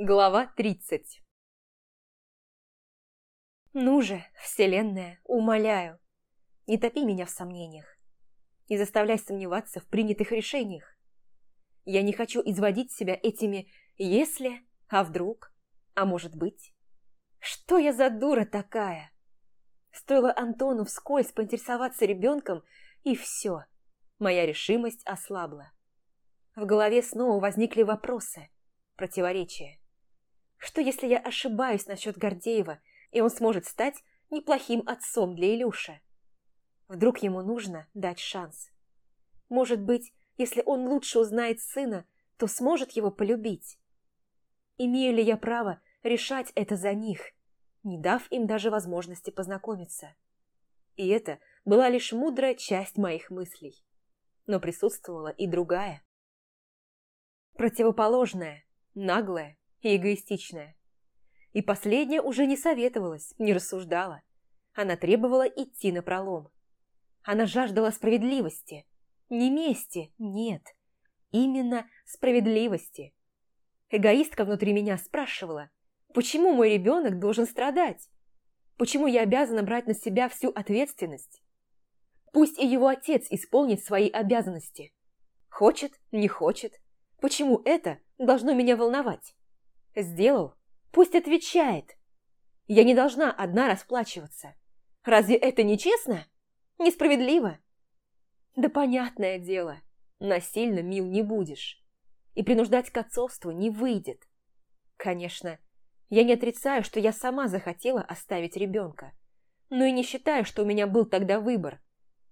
Глава 30 Ну же, Вселенная, умоляю, не топи меня в сомнениях. Не заставляй сомневаться в принятых решениях. Я не хочу изводить себя этими «если», «а вдруг», «а может быть». Что я за дура такая? Стоило Антону вскользь поинтересоваться ребенком, и все, моя решимость ослабла. В голове снова возникли вопросы, противоречия. Что, если я ошибаюсь насчет Гордеева, и он сможет стать неплохим отцом для Илюши? Вдруг ему нужно дать шанс. Может быть, если он лучше узнает сына, то сможет его полюбить. Имею ли я право решать это за них, не дав им даже возможности познакомиться? И это была лишь мудрая часть моих мыслей. Но присутствовала и другая. Противоположная, наглая, и эгоистичная. И последняя уже не советовалась, не рассуждала. Она требовала идти на пролом. Она жаждала справедливости. Не мести, нет. Именно справедливости. Эгоистка внутри меня спрашивала, почему мой ребенок должен страдать? Почему я обязана брать на себя всю ответственность? Пусть и его отец исполнит свои обязанности. Хочет, не хочет. Почему это должно меня волновать? Сделал? Пусть отвечает. Я не должна одна расплачиваться. Разве это не честно? Несправедливо? Да понятное дело, насильно мил не будешь. И принуждать к отцовству не выйдет. Конечно, я не отрицаю, что я сама захотела оставить ребенка. Но и не считаю, что у меня был тогда выбор.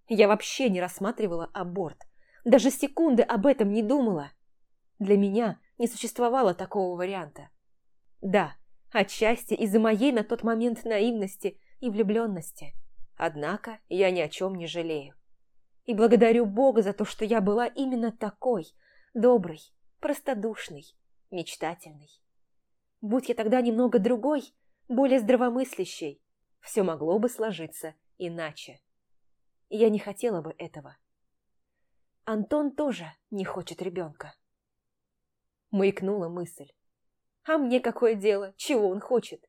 Я вообще не рассматривала аборт. Даже секунды об этом не думала. Для меня не существовало такого варианта. Да, отчасти из-за моей на тот момент наивности и влюбленности. Однако я ни о чем не жалею. И благодарю Бога за то, что я была именно такой, доброй, простодушной, мечтательной. Будь я тогда немного другой, более здравомыслящей, все могло бы сложиться иначе. Я не хотела бы этого. Антон тоже не хочет ребенка. Маякнула мысль. А мне какое дело, чего он хочет?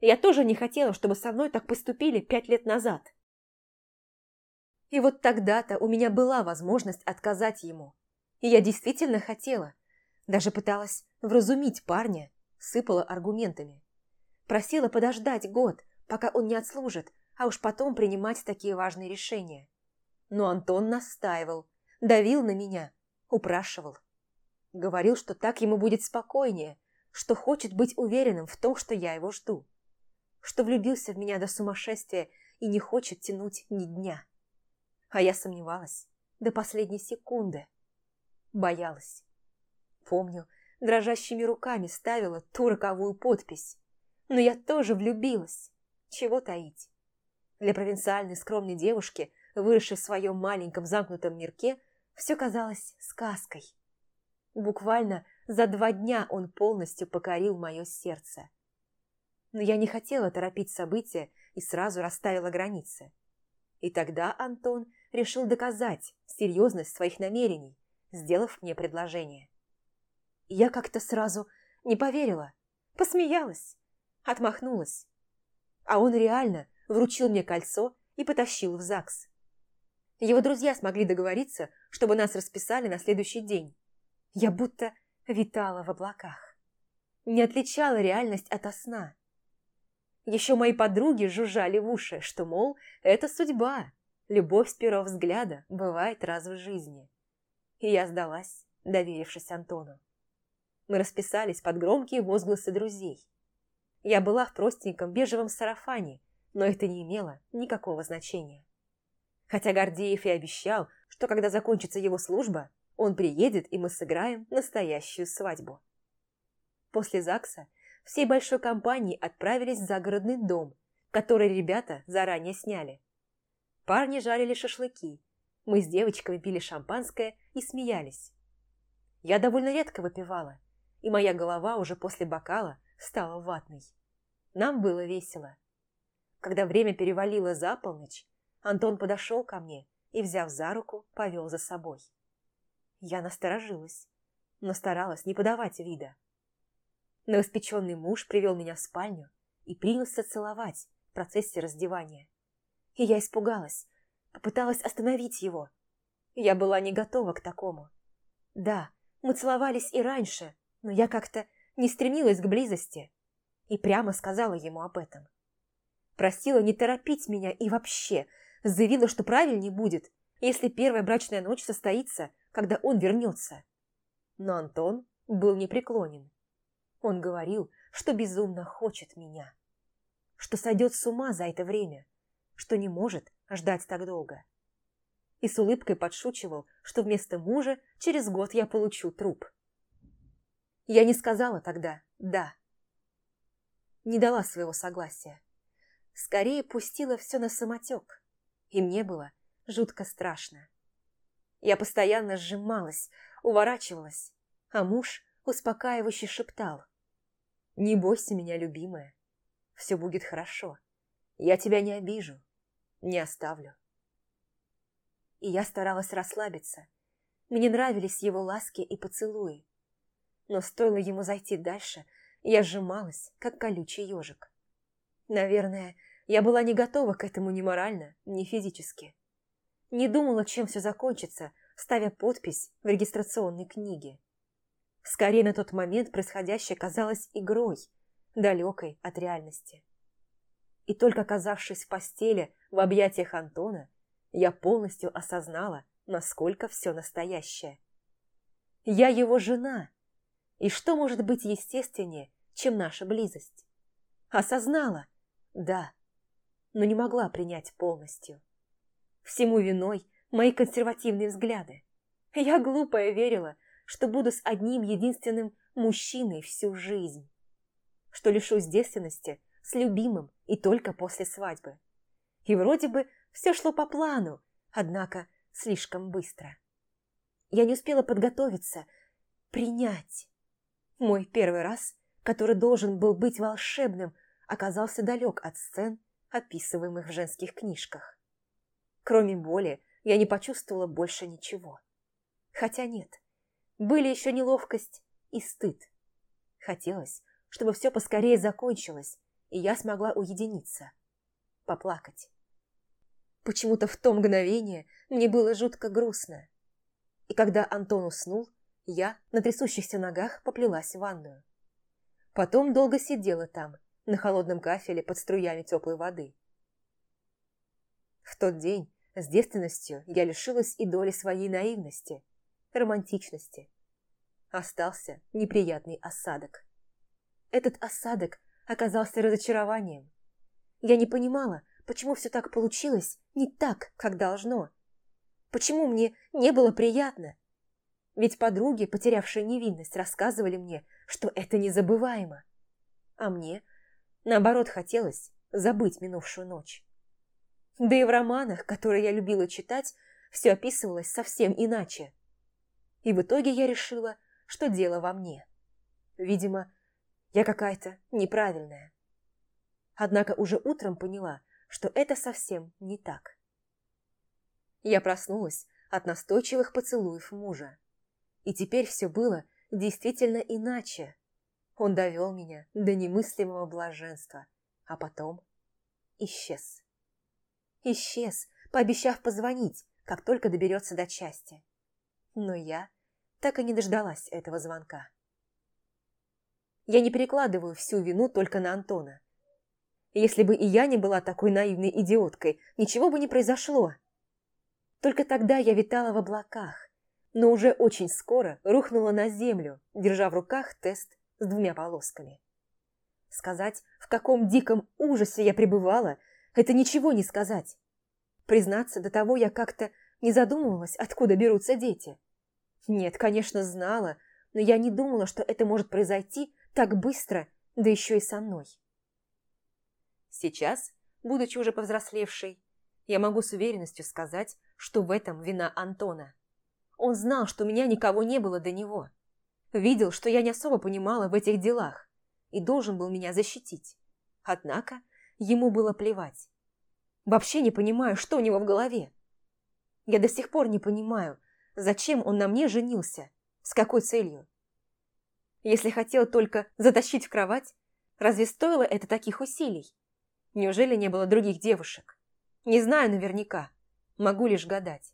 Я тоже не хотела, чтобы со мной так поступили пять лет назад. И вот тогда-то у меня была возможность отказать ему. И я действительно хотела. Даже пыталась вразумить парня, сыпала аргументами. Просила подождать год, пока он не отслужит, а уж потом принимать такие важные решения. Но Антон настаивал, давил на меня, упрашивал. Говорил, что так ему будет спокойнее, что хочет быть уверенным в том, что я его жду, что влюбился в меня до сумасшествия и не хочет тянуть ни дня. А я сомневалась до последней секунды. Боялась. Помню, дрожащими руками ставила ту роковую подпись. Но я тоже влюбилась. Чего таить? Для провинциальной скромной девушки, выросшей в своем маленьком замкнутом мирке, все казалось сказкой. Буквально за два дня он полностью покорил мое сердце. Но я не хотела торопить события и сразу расставила границы. И тогда Антон решил доказать серьезность своих намерений, сделав мне предложение. Я как-то сразу не поверила, посмеялась, отмахнулась. А он реально вручил мне кольцо и потащил в ЗАГС. Его друзья смогли договориться, чтобы нас расписали на следующий день. Я будто витала в облаках. Не отличала реальность от сна. Еще мои подруги жужжали в уши, что, мол, это судьба, любовь с первого взгляда бывает раз в жизни. И я сдалась, доверившись Антону. Мы расписались под громкие возгласы друзей. Я была в простеньком бежевом сарафане, но это не имело никакого значения. Хотя Гордеев и обещал, что когда закончится его служба, он приедет, и мы сыграем настоящую свадьбу. После ЗАГСа всей большой компанией отправились в загородный дом, который ребята заранее сняли. Парни жарили шашлыки, мы с девочками пили шампанское и смеялись. Я довольно редко выпивала, и моя голова уже после бокала стала ватной. Нам было весело. Когда время перевалило за полночь, Антон подошел ко мне и, взяв за руку, повел за собой. Я насторожилась, но старалась не подавать вида. Новоспеченный муж привел меня в спальню и принялся целовать в процессе раздевания. И я испугалась, попыталась остановить его. Я была не готова к такому. Да, мы целовались и раньше, но я как-то не стремилась к близости и прямо сказала ему об этом. Просила не торопить меня и вообще заявила, что правильнее будет, если первая брачная ночь состоится, когда он вернется. Но Антон был непреклонен. Он говорил, что безумно хочет меня, что сойдет с ума за это время, что не может ждать так долго. И с улыбкой подшучивал, что вместо мужа через год я получу труп. Я не сказала тогда «да». Не дала своего согласия. Скорее пустила все на самотек. И мне было жутко страшно. Я постоянно сжималась, уворачивалась, а муж успокаивающе шептал. «Не бойся меня, любимая. Все будет хорошо. Я тебя не обижу, не оставлю». И я старалась расслабиться. Мне нравились его ласки и поцелуи. Но стоило ему зайти дальше, я сжималась, как колючий ежик. Наверное, я была не готова к этому ни морально, ни физически. Не думала, чем все закончится, ставя подпись в регистрационной книге. Скорее на тот момент происходящее казалось игрой, далекой от реальности. И только оказавшись в постели в объятиях Антона, я полностью осознала, насколько все настоящее. Я его жена, и что может быть естественнее, чем наша близость? Осознала, да, но не могла принять полностью. Всему виной мои консервативные взгляды. Я глупая верила, что буду с одним единственным мужчиной всю жизнь. Что лишусь девственности с любимым и только после свадьбы. И вроде бы все шло по плану, однако слишком быстро. Я не успела подготовиться, принять. Мой первый раз, который должен был быть волшебным, оказался далек от сцен, описываемых в женских книжках. Кроме боли, я не почувствовала больше ничего. Хотя нет, были еще неловкость и стыд. Хотелось, чтобы все поскорее закончилось, и я смогла уединиться, поплакать. Почему-то в то мгновение мне было жутко грустно. И когда Антон уснул, я на трясущихся ногах поплелась в ванную. Потом долго сидела там, на холодном кафеле под струями теплой воды. В тот день с девственностью я лишилась и доли своей наивности, романтичности. Остался неприятный осадок. Этот осадок оказался разочарованием. Я не понимала, почему все так получилось не так, как должно. Почему мне не было приятно? Ведь подруги, потерявшие невинность, рассказывали мне, что это незабываемо. А мне, наоборот, хотелось забыть минувшую ночь. Да и в романах, которые я любила читать, все описывалось совсем иначе. И в итоге я решила, что дело во мне. Видимо, я какая-то неправильная. Однако уже утром поняла, что это совсем не так. Я проснулась от настойчивых поцелуев мужа. И теперь все было действительно иначе. Он довел меня до немыслимого блаженства, а потом исчез. Исчез, пообещав позвонить, как только доберется до части. Но я так и не дождалась этого звонка. Я не перекладываю всю вину только на Антона. Если бы и я не была такой наивной идиоткой, ничего бы не произошло. Только тогда я витала в облаках, но уже очень скоро рухнула на землю, держа в руках тест с двумя полосками. Сказать, в каком диком ужасе я пребывала, это ничего не сказать. Признаться, до того я как-то не задумывалась, откуда берутся дети. Нет, конечно, знала, но я не думала, что это может произойти так быстро, да еще и со мной. Сейчас, будучи уже повзрослевшей, я могу с уверенностью сказать, что в этом вина Антона. Он знал, что у меня никого не было до него. Видел, что я не особо понимала в этих делах и должен был меня защитить. Однако ему было плевать. Вообще не понимаю, что у него в голове. Я до сих пор не понимаю, зачем он на мне женился, с какой целью. Если хотел только затащить в кровать, разве стоило это таких усилий? Неужели не было других девушек? Не знаю наверняка, могу лишь гадать.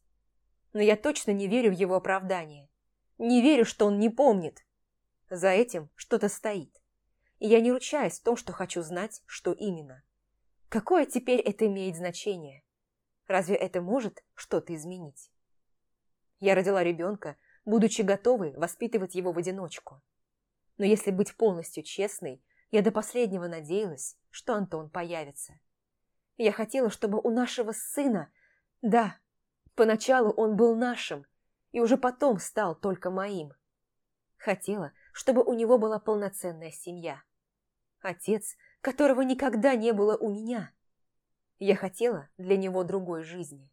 Но я точно не верю в его оправдание. Не верю, что он не помнит. За этим что-то стоит. И я не ручаюсь в том, что хочу знать, что именно. Какое теперь это имеет значение? Разве это может что-то изменить? Я родила ребенка, будучи готовой воспитывать его в одиночку. Но если быть полностью честной, я до последнего надеялась, что Антон появится. Я хотела, чтобы у нашего сына... Да, поначалу он был нашим, и уже потом стал только моим. Хотела, чтобы у него была полноценная семья. Отец, которого никогда не было у меня. Я хотела для него другой жизни.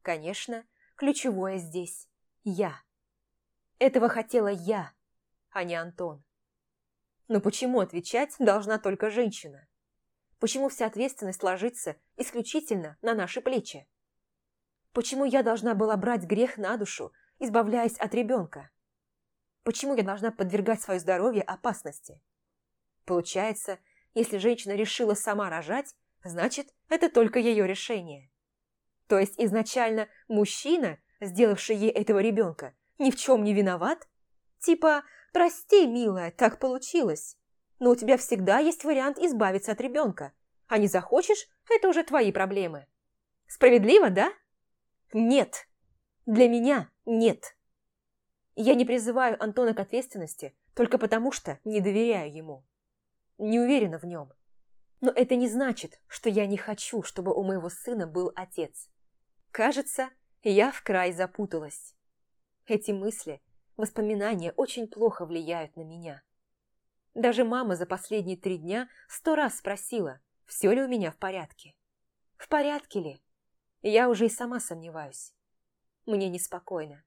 Конечно, ключевое здесь – я. Этого хотела я, а не Антон. Но почему отвечать должна только женщина? Почему вся ответственность ложится исключительно на наши плечи? Почему я должна была брать грех на душу, избавляясь от ребенка? Почему я должна подвергать свое здоровье опасности? Получается, если женщина решила сама рожать, значит, это только ее решение. То есть изначально мужчина, сделавший ей этого ребенка, ни в чем не виноват? Типа, прости, милая, так получилось. Но у тебя всегда есть вариант избавиться от ребенка. А не захочешь, это уже твои проблемы. Справедливо, да? Нет. Для меня нет. Я не призываю Антона к ответственности только потому, что не доверяю ему. Не уверена в нем. Но это не значит, что я не хочу, чтобы у моего сына был отец. Кажется, я в край запуталась. Эти мысли, воспоминания очень плохо влияют на меня. Даже мама за последние три дня сто раз спросила, все ли у меня в порядке. В порядке ли? Я уже и сама сомневаюсь. Мне неспокойно.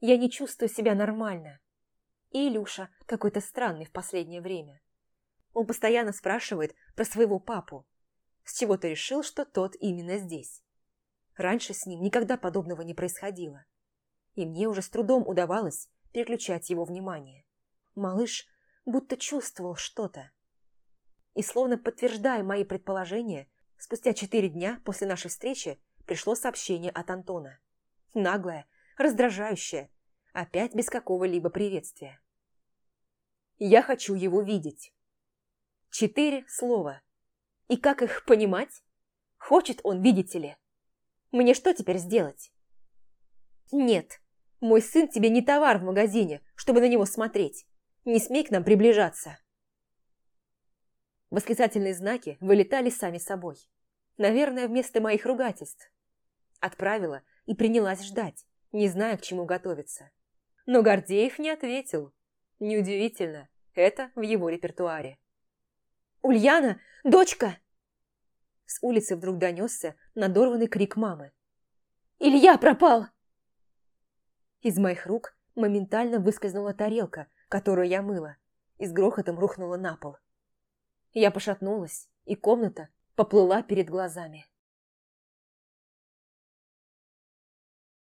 Я не чувствую себя нормально. И Илюша какой-то странный в последнее время. Он постоянно спрашивает про своего папу. С чего ты решил, что тот именно здесь? Раньше с ним никогда подобного не происходило. И мне уже с трудом удавалось переключать его внимание. Малыш будто чувствовал что-то. И словно подтверждая мои предположения, спустя четыре дня после нашей встречи пришло сообщение от Антона. Наглое, раздражающее, опять без какого-либо приветствия. «Я хочу его видеть». Четыре слова. И как их понимать? Хочет он, видите ли. Мне что теперь сделать? Нет, мой сын тебе не товар в магазине, чтобы на него смотреть. Не смей к нам приближаться. Восклицательные знаки вылетали сами собой. Наверное, вместо моих ругательств. Отправила и принялась ждать, не зная, к чему готовиться. Но Гордеев не ответил. Неудивительно, это в его репертуаре. «Ульяна! Дочка!» С улицы вдруг донесся надорванный крик мамы. «Илья пропал!» Из моих рук моментально выскользнула тарелка, которую я мыла, и с грохотом рухнула на пол. Я пошатнулась, и комната поплыла перед глазами.